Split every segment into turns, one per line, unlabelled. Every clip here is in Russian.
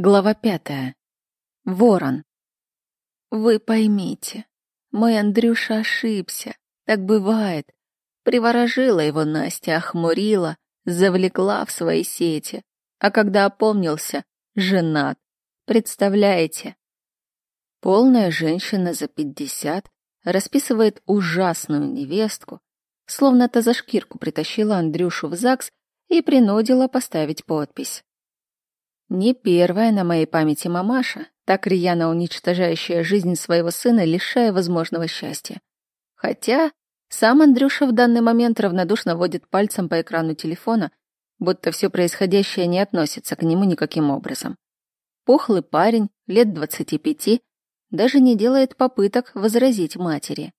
Глава пятая. Ворон. Вы поймите, мой Андрюша ошибся. Так бывает. Приворожила его Настя, охмурила, завлекла в свои сети. А когда опомнился, женат. Представляете? Полная женщина за пятьдесят расписывает ужасную невестку, словно та за шкирку притащила Андрюшу в ЗАГС и принудила поставить подпись. Не первая на моей памяти мамаша, так рьяно уничтожающая жизнь своего сына, лишая возможного счастья. Хотя сам Андрюша в данный момент равнодушно водит пальцем по экрану телефона, будто все происходящее не относится к нему никаким образом. Пухлый парень, лет двадцати пяти, даже не делает попыток возразить матери.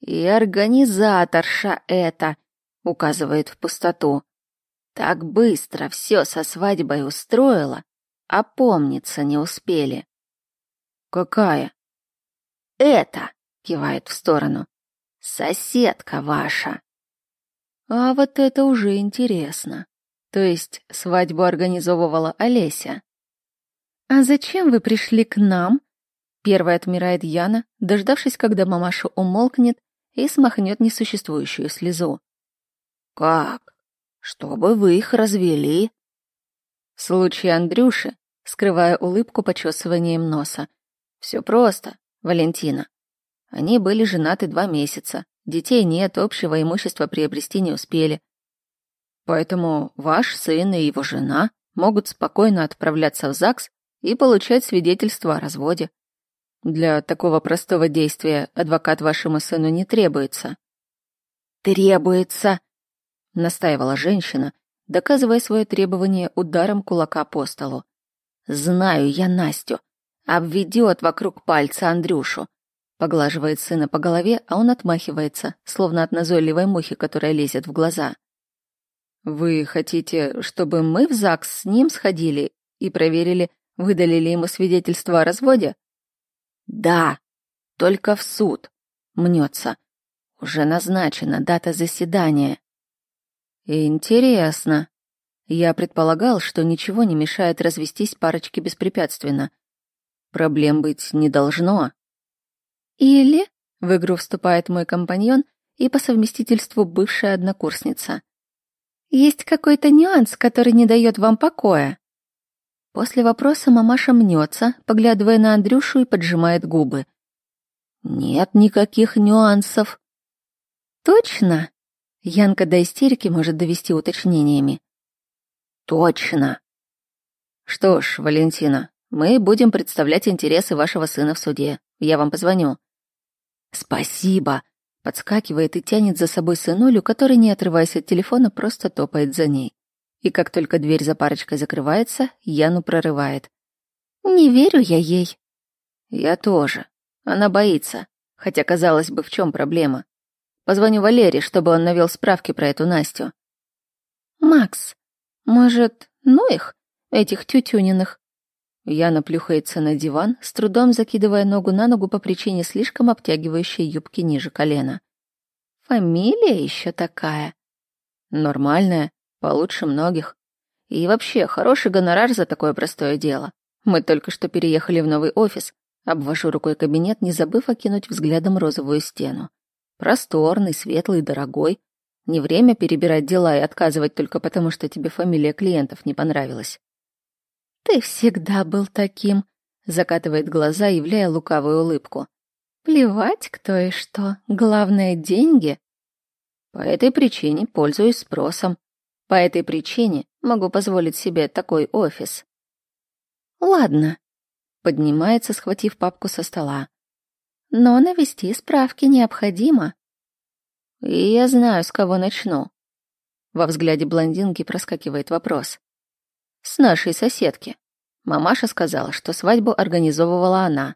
«И организаторша это!» — указывает в пустоту. Так быстро все со свадьбой устроила, а помниться не успели. Какая? Это, кивает в сторону. Соседка ваша. А вот это уже интересно. То есть свадьбу организовывала Олеся. А зачем вы пришли к нам? Первая отмирает Яна, дождавшись, когда мамаша умолкнет и смахнет несуществующую слезу. Как? Чтобы вы их развели. В случае Андрюши, скрывая улыбку почесыванием носа. Все просто, Валентина. Они были женаты два месяца, детей нет, общего имущества приобрести не успели. Поэтому ваш сын и его жена могут спокойно отправляться в ЗАГС и получать свидетельство о разводе. Для такого простого действия адвокат вашему сыну не требуется. Требуется, — настаивала женщина, доказывая свое требование ударом кулака по столу. «Знаю я Настю. Обведет вокруг пальца Андрюшу». Поглаживает сына по голове, а он отмахивается, словно от назойливой мухи, которая лезет в глаза. «Вы хотите, чтобы мы в ЗАГС с ним сходили и проверили, выдали ли ему свидетельство о разводе?» «Да, только в суд», — мнется. «Уже назначена дата заседания». Интересно. Я предполагал, что ничего не мешает развестись парочке беспрепятственно. Проблем быть не должно. Или в игру вступает мой компаньон и по совместительству бывшая однокурсница. Есть какой-то нюанс, который не дает вам покоя. После вопроса мамаша мнется, поглядывая на Андрюшу и поджимает губы. Нет никаких нюансов. Точно? Янка до истерики может довести уточнениями. Точно. Что ж, Валентина, мы будем представлять интересы вашего сына в суде. Я вам позвоню. Спасибо. Подскакивает и тянет за собой сынулю, который, не отрываясь от телефона, просто топает за ней. И как только дверь за парочкой закрывается, Яну прорывает. Не верю я ей. Я тоже. Она боится. Хотя, казалось бы, в чем проблема? Позвоню Валере, чтобы он навел справки про эту Настю. Макс, может, ну их, этих тютюниных? Яна плюхается на диван, с трудом закидывая ногу на ногу по причине слишком обтягивающей юбки ниже колена. Фамилия еще такая. Нормальная, получше многих. И вообще, хороший гонорар за такое простое дело. Мы только что переехали в новый офис. Обвожу рукой кабинет, не забыв окинуть взглядом розовую стену. Просторный, светлый, дорогой. Не время перебирать дела и отказывать только потому, что тебе фамилия клиентов не понравилась. «Ты всегда был таким», — закатывает глаза, являя лукавую улыбку. «Плевать, кто и что. Главное — деньги». По этой причине пользуюсь спросом. По этой причине могу позволить себе такой офис. «Ладно», — поднимается, схватив папку со стола но навести справки необходимо. И я знаю, с кого начну. Во взгляде блондинки проскакивает вопрос. С нашей соседки. Мамаша сказала, что свадьбу организовывала она.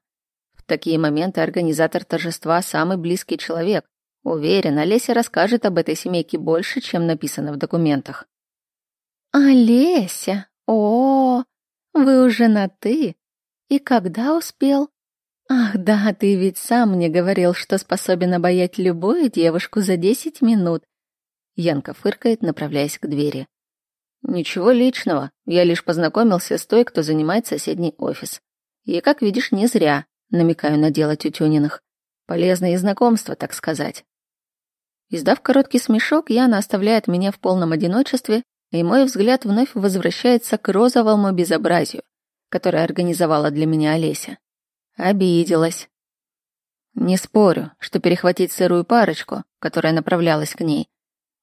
В такие моменты организатор торжества самый близкий человек. Уверен, Олеся расскажет об этой семейке больше, чем написано в документах. Олеся, о, вы уже на «ты». И когда успел? «Ах да, ты ведь сам мне говорил, что способен обаять любую девушку за десять минут». Янка фыркает, направляясь к двери. Ничего личного, я лишь познакомился с той, кто занимает соседний офис. И, как видишь, не зря, намекаю на дело Тютюниных. Полезные знакомства, так сказать. Издав короткий смешок, Яна оставляет меня в полном одиночестве, и мой взгляд вновь возвращается к розовому безобразию, которое организовала для меня Олеся. Обиделась. Не спорю, что перехватить сырую парочку, которая направлялась к ней,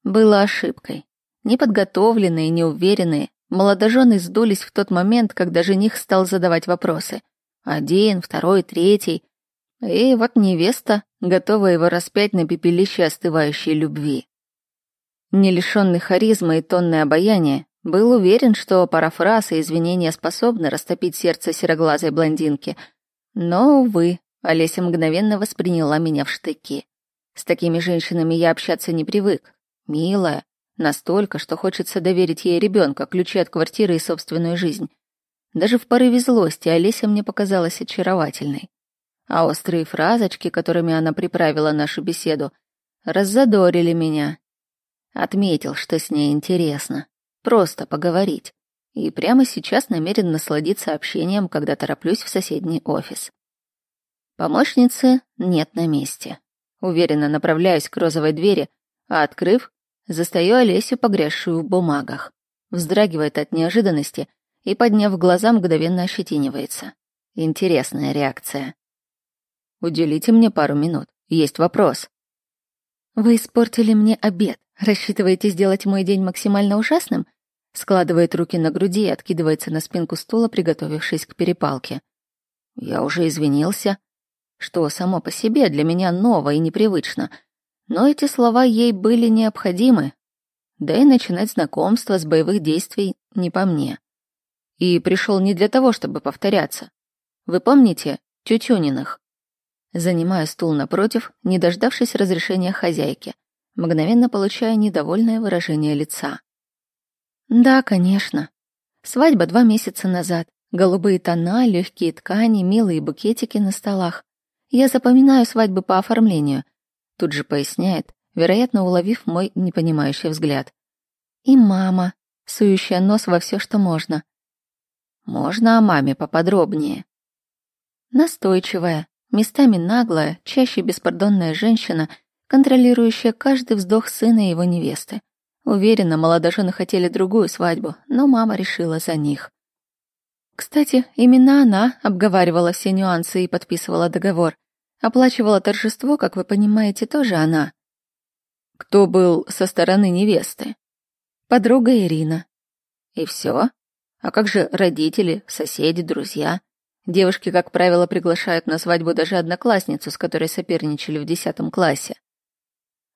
было ошибкой. Неподготовленные, неуверенные, молодожены сдулись в тот момент, когда жених стал задавать вопросы. Один, второй, третий. И вот невеста, готовая его распять на пепелище остывающей любви. Не лишенный харизмы и тонны обаяния, был уверен, что парафраз и извинения способны растопить сердце сероглазой блондинки. Но, увы, Олеся мгновенно восприняла меня в штыки. С такими женщинами я общаться не привык. Милая, настолько, что хочется доверить ей ребенка, ключи от квартиры и собственную жизнь. Даже в порыве злости Олеся мне показалась очаровательной а острые фразочки, которыми она приправила нашу беседу, раззадорили меня. Отметил, что с ней интересно. Просто поговорить. И прямо сейчас намерен насладиться общением, когда тороплюсь в соседний офис. Помощницы нет на месте. Уверенно направляюсь к розовой двери, а открыв, застаю Олесю, погрязшую в бумагах. Вздрагивает от неожиданности и, подняв глаза, мгновенно ощетинивается. Интересная реакция. Уделите мне пару минут. Есть вопрос. Вы испортили мне обед. Рассчитываете сделать мой день максимально ужасным? Складывает руки на груди и откидывается на спинку стула, приготовившись к перепалке. Я уже извинился, что само по себе для меня ново и непривычно, но эти слова ей были необходимы. Да и начинать знакомство с боевых действий не по мне. И пришел не для того, чтобы повторяться. Вы помните Тютюниных? Занимаю стул напротив, не дождавшись разрешения хозяйки, мгновенно получая недовольное выражение лица. Да, конечно. Свадьба два месяца назад. Голубые тона, легкие ткани, милые букетики на столах. Я запоминаю свадьбы по оформлению. Тут же поясняет, вероятно, уловив мой непонимающий взгляд. И мама, сующая нос во все, что можно. Можно о маме поподробнее. Настойчивая, местами наглая, чаще беспардонная женщина, контролирующая каждый вздох сына и его невесты. Уверена, молодожены хотели другую свадьбу, но мама решила за них. Кстати, именно она обговаривала все нюансы и подписывала договор. Оплачивала торжество, как вы понимаете, тоже она. Кто был со стороны невесты? Подруга Ирина. И все? А как же родители, соседи, друзья? Девушки, как правило, приглашают на свадьбу даже одноклассницу, с которой соперничали в десятом классе.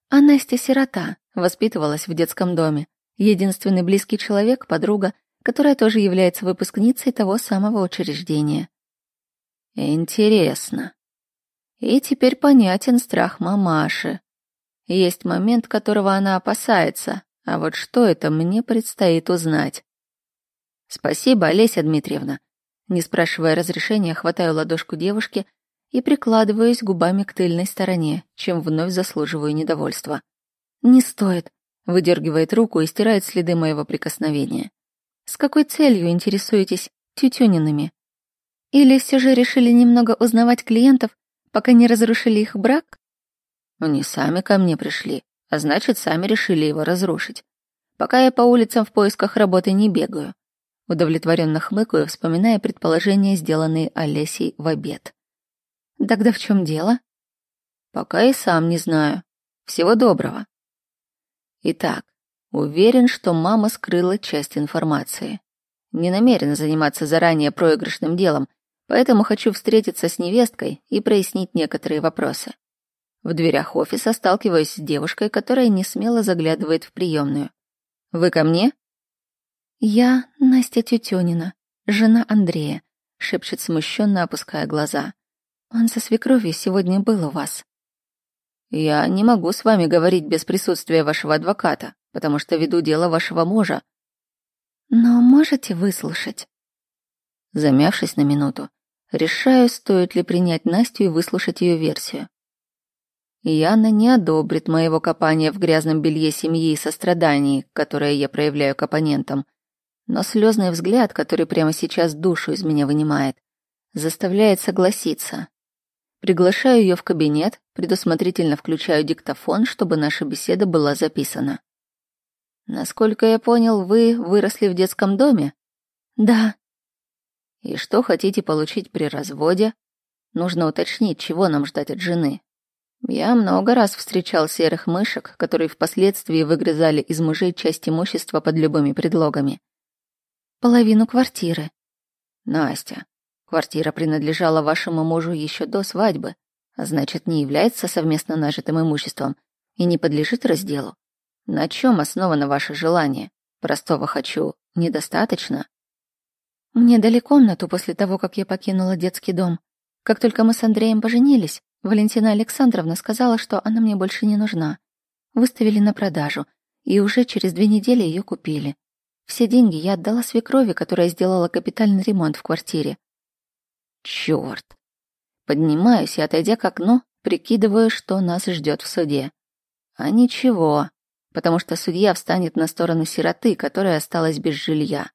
А Настя сирота, воспитывалась в детском доме. Единственный близкий человек, подруга, которая тоже является выпускницей того самого учреждения. Интересно. И теперь понятен страх мамаши. Есть момент, которого она опасается, а вот что это, мне предстоит узнать. Спасибо, Олеся Дмитриевна. Не спрашивая разрешения, хватаю ладошку девушки и прикладываюсь губами к тыльной стороне, чем вновь заслуживаю недовольства. «Не стоит», — выдергивает руку и стирает следы моего прикосновения. «С какой целью интересуетесь тютюнинами? Или все же решили немного узнавать клиентов, пока не разрушили их брак?» «Они сами ко мне пришли, а значит, сами решили его разрушить. Пока я по улицам в поисках работы не бегаю. Удовлетворенно хмыкаю, вспоминая предположения, сделанные Олесей в обед. «Тогда в чем дело?» «Пока и сам не знаю. Всего доброго». Итак, уверен, что мама скрыла часть информации. Не намерен заниматься заранее проигрышным делом, поэтому хочу встретиться с невесткой и прояснить некоторые вопросы. В дверях офиса сталкиваюсь с девушкой, которая не смело заглядывает в приемную. «Вы ко мне?» «Я Настя Тютюнина, жена Андрея», — шепчет смущенно, опуская глаза. «Он со свекровью сегодня был у вас». «Я не могу с вами говорить без присутствия вашего адвоката, потому что веду дело вашего мужа». «Но можете выслушать?» Замявшись на минуту, решаю, стоит ли принять Настю и выслушать ее версию. Яна не одобрит моего копания в грязном белье семьи и сострадании, которое я проявляю к оппонентам — Но слезный взгляд, который прямо сейчас душу из меня вынимает, заставляет согласиться. Приглашаю ее в кабинет, предусмотрительно включаю диктофон, чтобы наша беседа была записана. Насколько я понял, вы выросли в детском доме?
Да.
И что хотите получить при разводе? Нужно уточнить, чего нам ждать от жены. Я много раз встречал серых мышек, которые впоследствии выгрызали из мужей часть имущества под любыми предлогами.
Половину квартиры.
Настя, квартира принадлежала вашему мужу еще до свадьбы, а значит, не является совместно нажитым имуществом и не подлежит разделу. На чем основано ваше желание? Простого хочу недостаточно?
Мне дали комнату после того, как я покинула детский дом. Как только мы с Андреем поженились, Валентина Александровна сказала, что она мне больше не нужна. Выставили на продажу, и уже через две недели ее купили. Все деньги я отдала свекрови, которая сделала капитальный ремонт в квартире.
Черт! Поднимаюсь и, отойдя к окну, прикидываю, что нас ждет в суде. А ничего, потому что судья встанет на сторону сироты, которая осталась без жилья.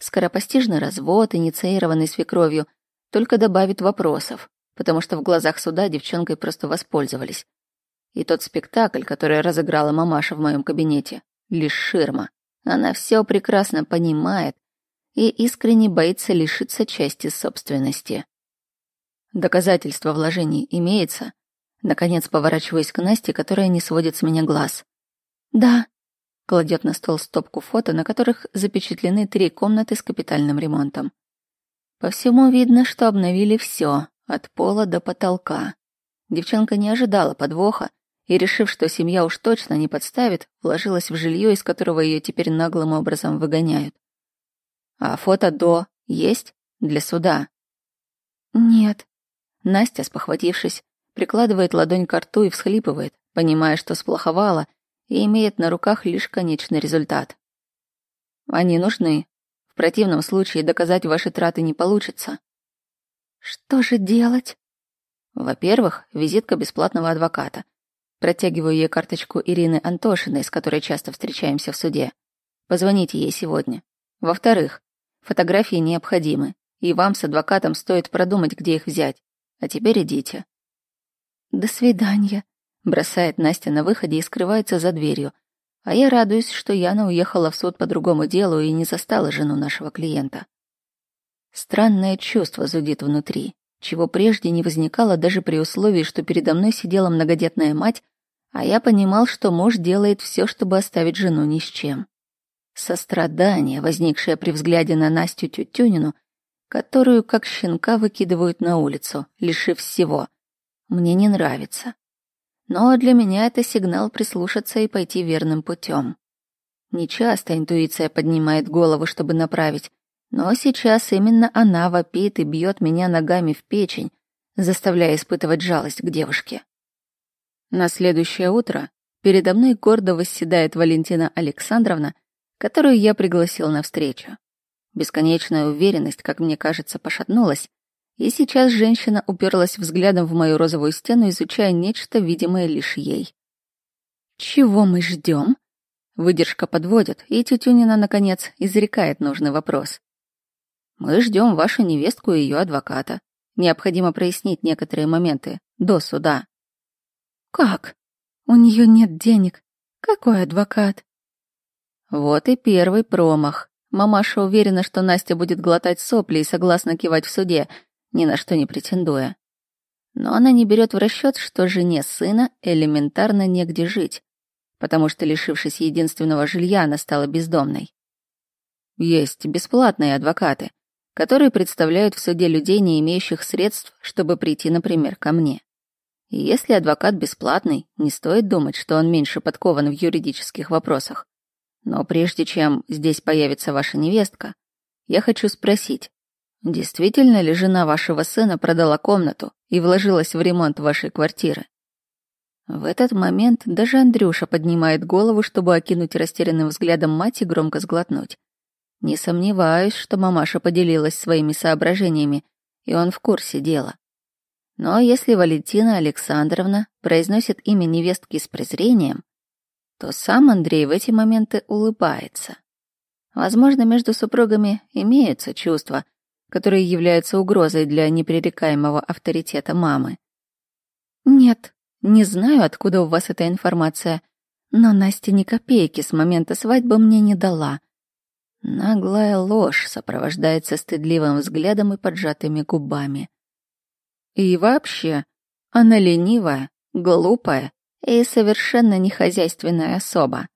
Скоропостижный развод, инициированный свекровью, только добавит вопросов, потому что в глазах суда девчонкой просто воспользовались. И тот спектакль, который разыграла мамаша в моем кабинете, лишь ширма. Она все прекрасно понимает и искренне боится лишиться части собственности. Доказательство вложений имеется. Наконец поворачиваюсь к Насте, которая не сводит с меня глаз.
«Да», —
кладет на стол стопку фото, на которых запечатлены три комнаты с капитальным ремонтом. По всему видно, что обновили все, от пола до потолка. Девчонка не ожидала подвоха и, решив, что семья уж точно не подставит, вложилась в жилье, из которого ее теперь наглым образом выгоняют. А фото до есть для суда?
Нет.
Настя, спохватившись, прикладывает ладонь к рту и всхлипывает, понимая, что сплоховала и имеет на руках лишь конечный результат. Они нужны. В противном случае доказать ваши траты не получится.
Что же делать?
Во-первых, визитка бесплатного адвоката. Протягиваю ей карточку Ирины Антошиной, с которой часто встречаемся в суде. Позвоните ей сегодня. Во-вторых, фотографии необходимы, и вам с адвокатом стоит продумать, где их взять. А теперь идите.
До свидания,
Бросает Настя на выходе и скрывается за дверью. А я радуюсь, что Яна уехала в суд по другому делу и не застала жену нашего клиента. Странное чувство зудит внутри, чего прежде не возникало даже при условии, что передо мной сидела многодетная мать, а я понимал, что муж делает все, чтобы оставить жену ни с чем. Сострадание, возникшее при взгляде на Настю Тютюнину, которую как щенка выкидывают на улицу, лишив всего, мне не нравится. Но для меня это сигнал прислушаться и пойти верным путем. Нечасто интуиция поднимает голову, чтобы направить, но сейчас именно она вопит и бьет меня ногами в печень, заставляя испытывать жалость к девушке. На следующее утро передо мной гордо восседает Валентина Александровна, которую я пригласил на встречу. Бесконечная уверенность, как мне кажется, пошатнулась, и сейчас женщина уперлась взглядом в мою розовую стену, изучая нечто, видимое лишь ей. «Чего мы ждем? Выдержка подводит, и Тютюнина, наконец, изрекает нужный вопрос. «Мы ждем вашу невестку и ее адвоката. Необходимо прояснить некоторые моменты до суда».
«Как? У нее нет денег. Какой адвокат?»
Вот и первый промах. Мамаша уверена, что Настя будет глотать сопли и согласна кивать в суде, ни на что не претендуя. Но она не берет в расчет, что жене сына элементарно негде жить, потому что, лишившись единственного жилья, она стала бездомной. Есть бесплатные адвокаты, которые представляют в суде людей, не имеющих средств, чтобы прийти, например, ко мне. И если адвокат бесплатный, не стоит думать, что он меньше подкован в юридических вопросах. Но прежде чем здесь появится ваша невестка, я хочу спросить, Действительно ли жена вашего сына продала комнату и вложилась в ремонт вашей квартиры? В этот момент даже Андрюша поднимает голову, чтобы окинуть растерянным взглядом мать и громко сглотнуть. Не сомневаюсь, что мамаша поделилась своими соображениями, и он в курсе дела. Но если Валентина Александровна произносит имя невестки с презрением, то сам Андрей в эти моменты улыбается. Возможно, между супругами имеются чувства, которые являются угрозой для непререкаемого авторитета мамы.
Нет, не знаю, откуда у вас эта информация, но Настя ни копейки с момента свадьбы мне не дала.
Наглая ложь сопровождается стыдливым взглядом и поджатыми губами. И вообще, она ленивая, глупая и совершенно не хозяйственная особа.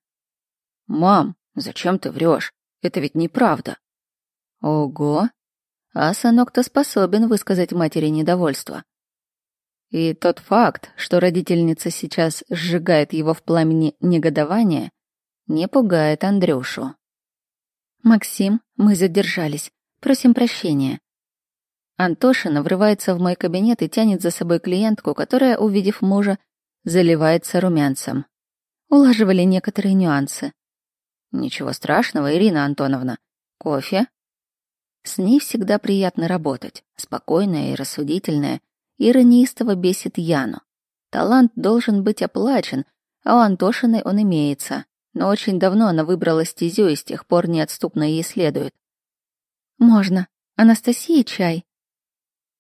«Мам, зачем ты врешь? Это ведь неправда». «Ого! А сынок-то способен высказать матери недовольство. И тот факт, что родительница сейчас сжигает его в пламени негодования, не пугает Андрюшу.
«Максим, мы задержались. Просим прощения».
Антошина врывается в мой кабинет и тянет за собой клиентку, которая, увидев мужа, заливается румянцем.
Улаживали некоторые нюансы.
«Ничего страшного, Ирина Антоновна. Кофе?» С ней всегда приятно работать, спокойная и рассудительная, Ира неистово бесит Яну. Талант должен быть оплачен, а у Антошины он имеется. Но очень давно она выбрала стезю и с тех пор неотступно ей следует.
«Можно. Анастасии чай?»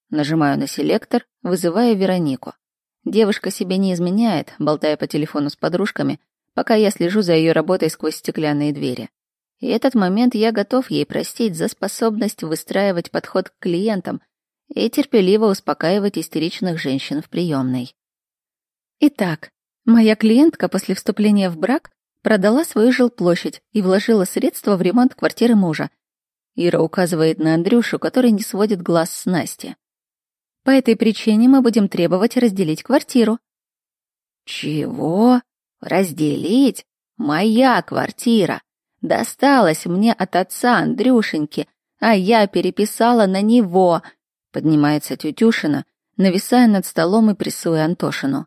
Нажимаю на селектор, вызывая Веронику. Девушка себе не изменяет, болтая по телефону с подружками, пока я слежу за ее работой сквозь стеклянные двери. И этот момент я готов ей простить за способность выстраивать подход к клиентам и терпеливо успокаивать истеричных женщин в приемной.
Итак, моя клиентка после вступления в брак продала свою жилплощадь и вложила средства в ремонт квартиры мужа.
Ира указывает на Андрюшу, который не сводит глаз с Насти.
По этой причине мы будем требовать разделить квартиру.
Чего? Разделить? Моя квартира. Досталась мне от отца Андрюшеньки, а я переписала на него — Поднимается Тютюшина, нависая над столом и прессуя Антошину.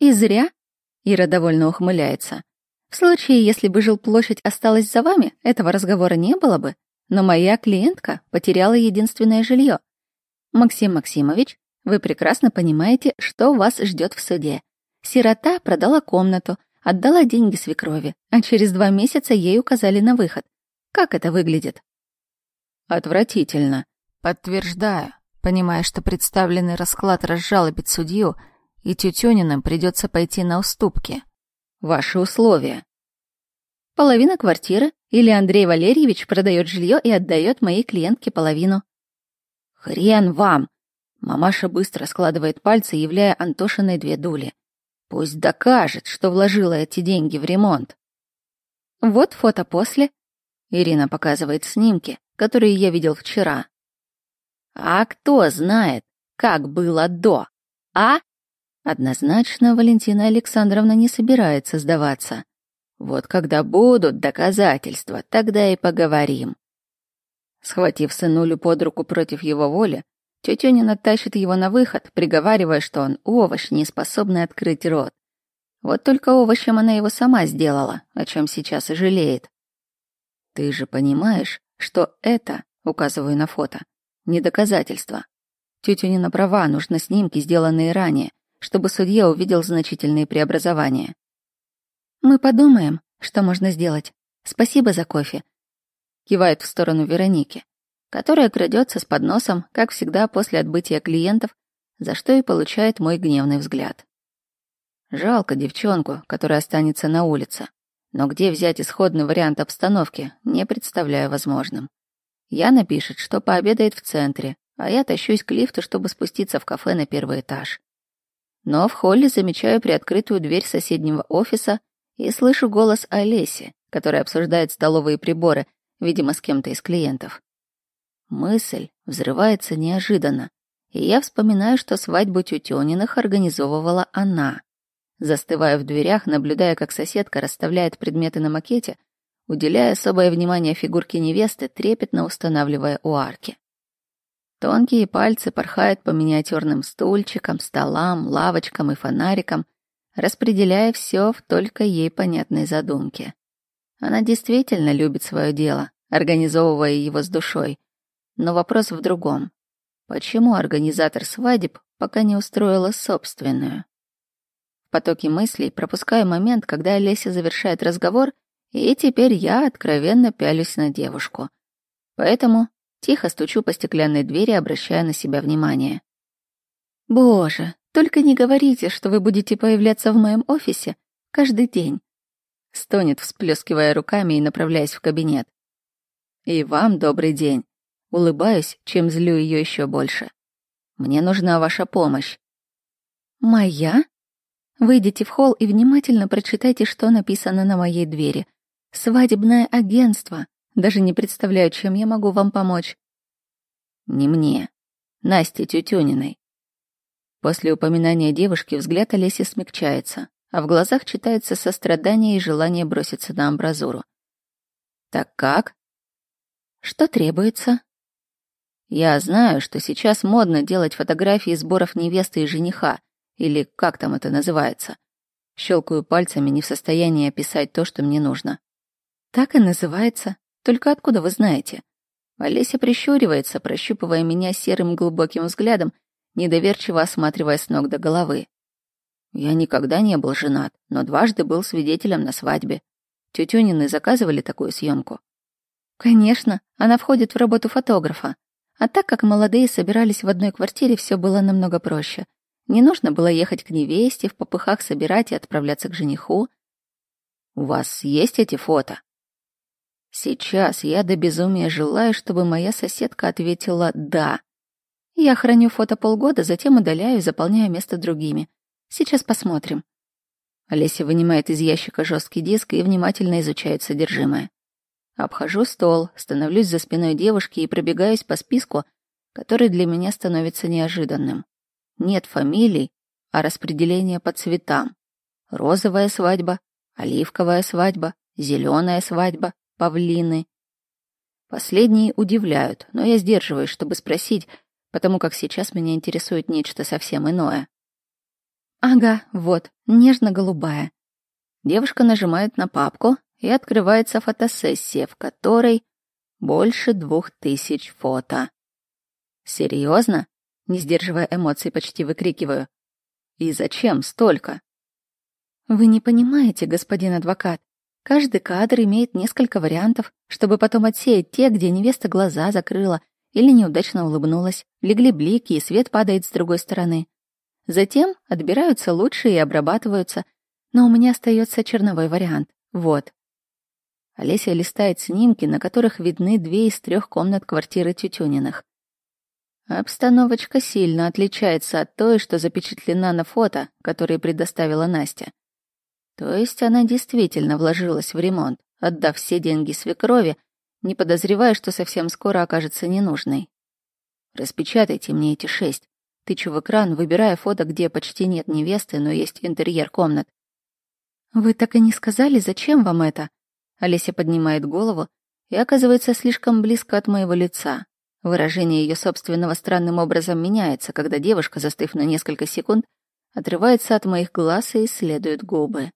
«И зря?» — Ира довольно ухмыляется. «В случае, если бы жилплощадь осталась за вами, этого разговора не было бы, но моя клиентка потеряла единственное жилье. Максим Максимович, вы прекрасно понимаете, что вас ждет в суде. Сирота продала комнату, отдала деньги свекрови, а через два месяца ей указали на выход. Как это выглядит?
Отвратительно. Подтверждаю понимая, что представленный расклад разжалобит судью, и Тютюниным придется пойти на уступки. Ваши условия.
Половина квартиры или Андрей Валерьевич продает жилье и отдает моей клиентке половину.
Хрен вам! Мамаша быстро складывает пальцы, являя Антошиной две дули. Пусть докажет, что вложила эти деньги в ремонт.
Вот фото после.
Ирина показывает снимки, которые я видел вчера. А кто знает, как было до? А? Однозначно Валентина Александровна не собирается сдаваться. Вот когда будут доказательства, тогда и поговорим. Схватив сынулю под руку против его воли, тетюнина тащит его на выход, приговаривая, что он овощ, не способный открыть рот. Вот только овощем она его сама сделала, о чем сейчас и жалеет. Ты же понимаешь, что это, указываю на фото, не доказательство. Тетюнина права, нужны снимки, сделанные ранее, чтобы судья увидел значительные преобразования.
«Мы подумаем, что можно сделать. Спасибо за кофе», — кивает в сторону Вероники, которая крадется с подносом, как всегда после отбытия клиентов, за что и получает мой гневный взгляд.
Жалко девчонку, которая останется на улице. Но где взять исходный вариант обстановки, не представляю возможным. Яна пишет, что пообедает в центре, а я тащусь к лифту, чтобы спуститься в кафе на первый этаж. Но в холле замечаю приоткрытую дверь соседнего офиса и слышу голос Олеси, которая обсуждает столовые приборы, видимо, с кем-то из клиентов. Мысль взрывается неожиданно, и я вспоминаю, что свадьбу Тютёниных организовывала она. Застываю в дверях, наблюдая, как соседка расставляет предметы на макете, уделяя особое внимание фигурке невесты, трепетно устанавливая у арки. Тонкие пальцы порхают по миниатюрным стульчикам, столам, лавочкам и фонарикам, распределяя все в только ей понятной задумке. Она действительно любит свое дело, организовывая его с душой. Но вопрос в другом. Почему организатор свадеб пока не устроила собственную? В потоке мыслей пропускаю момент, когда Олеся завершает разговор — И теперь я откровенно пялюсь на девушку. Поэтому тихо стучу по стеклянной двери, обращая на себя внимание.
«Боже, только не говорите, что вы будете появляться в моем офисе каждый день», стонет, всплескивая руками и направляясь в кабинет.
«И вам добрый день». Улыбаюсь, чем злю ее еще больше. «Мне нужна ваша помощь».
«Моя?» Выйдите в холл и внимательно прочитайте, что написано на моей двери. «Свадебное агентство». Даже не представляю, чем я могу вам помочь.
Не мне. Насте Тютюниной. После упоминания девушки взгляд Олеси смягчается, а в глазах читается сострадание и желание броситься на амбразуру. «Так как?»
«Что требуется?»
«Я знаю, что сейчас модно делать фотографии сборов невесты и жениха, или как там это называется. Щелкаю пальцами, не в состоянии описать то, что мне нужно.
Так и называется. Только откуда вы знаете?
Олеся прищуривается, прощупывая меня серым глубоким взглядом, недоверчиво осматривая с ног до головы. Я никогда не был женат, но дважды был свидетелем на свадьбе. Тютюнины заказывали такую съемку.
Конечно, она входит в работу фотографа. А так как молодые собирались в одной квартире, все было намного проще. Не нужно было ехать к невесте, в попыхах собирать и отправляться к жениху.
«У вас есть эти фото?» Сейчас я до безумия желаю, чтобы моя соседка ответила «да».
Я храню фото полгода, затем удаляю и заполняю место другими. Сейчас посмотрим.
Олеся вынимает из ящика жесткий диск и внимательно изучает содержимое. Обхожу стол, становлюсь за спиной девушки и пробегаюсь по списку, который для меня становится неожиданным. Нет фамилий, а распределение по цветам. Розовая свадьба, оливковая свадьба, зеленая свадьба, павлины. Последние удивляют, но я сдерживаюсь, чтобы спросить, потому как сейчас меня интересует нечто совсем иное.
Ага, вот, нежно-голубая.
Девушка нажимает на папку, и открывается фотосессия, в которой больше двух тысяч фото. Серьезно? Не сдерживая эмоций, почти выкрикиваю. И зачем столько?
Вы не понимаете, господин адвокат. Каждый кадр имеет несколько вариантов, чтобы потом отсеять те, где невеста глаза закрыла или неудачно улыбнулась, легли блики, и свет падает с другой стороны. Затем отбираются лучшие и обрабатываются, но у меня остается черновой вариант. Вот. Олеся листает снимки, на которых видны две из трех комнат квартиры Тютюниных.
Обстановочка сильно отличается от той, что запечатлена на фото, которые предоставила Настя. То есть она действительно вложилась в ремонт, отдав все деньги свекрови, не подозревая, что совсем скоро окажется ненужной. Распечатайте мне эти шесть. Тычу в экран, выбирая фото, где почти нет невесты, но есть интерьер комнат.
«Вы так и не сказали, зачем вам это?» Олеся поднимает голову и оказывается слишком близко от моего лица. Выражение ее собственного странным образом меняется, когда девушка, застыв на несколько секунд, отрывается от моих глаз и исследует губы.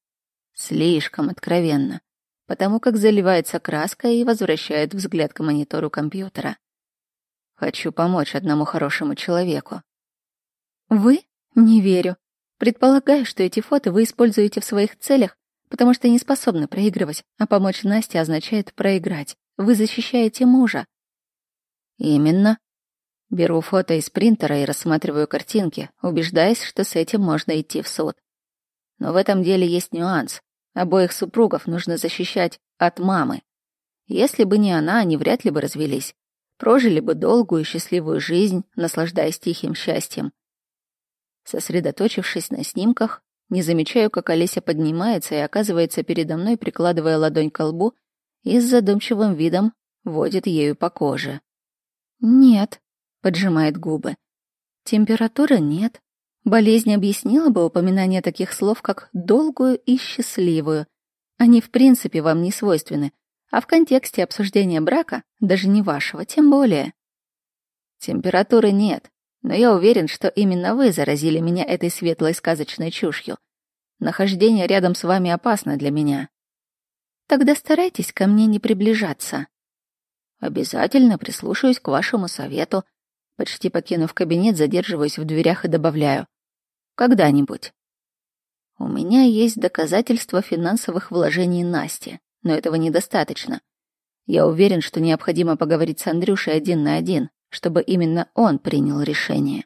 Слишком откровенно, потому как заливается краской и возвращает взгляд к монитору компьютера. Хочу помочь одному хорошему человеку. Вы? Не верю. Предполагаю, что эти фото вы используете в своих целях, потому что не способны проигрывать, а помочь Насте означает проиграть. Вы защищаете мужа. Именно. Беру фото из принтера и рассматриваю картинки, убеждаясь, что с этим можно идти в суд. Но в этом деле есть нюанс. Обоих супругов нужно защищать от мамы. Если бы не она, они вряд ли бы развелись. Прожили бы долгую и счастливую жизнь, наслаждаясь тихим счастьем. Сосредоточившись на снимках, не замечаю, как Олеся поднимается и оказывается передо мной, прикладывая ладонь к лбу и с задумчивым видом водит ею по коже. «Нет», — поджимает губы. «Температуры нет, Болезнь объяснила бы упоминание таких слов, как «долгую» и «счастливую». Они в принципе вам не свойственны, а в контексте обсуждения брака, даже не вашего, тем более. Температуры нет, но я уверен, что именно вы заразили меня этой светлой сказочной чушью. Нахождение рядом с вами опасно для меня. Тогда старайтесь ко мне не приближаться. Обязательно прислушаюсь к вашему совету. Почти покинув кабинет, задерживаюсь в дверях и добавляю. Когда-нибудь. У меня есть доказательства финансовых вложений Насти.
но этого недостаточно. Я уверен, что необходимо поговорить с Андрюшей один на один, чтобы именно он принял решение.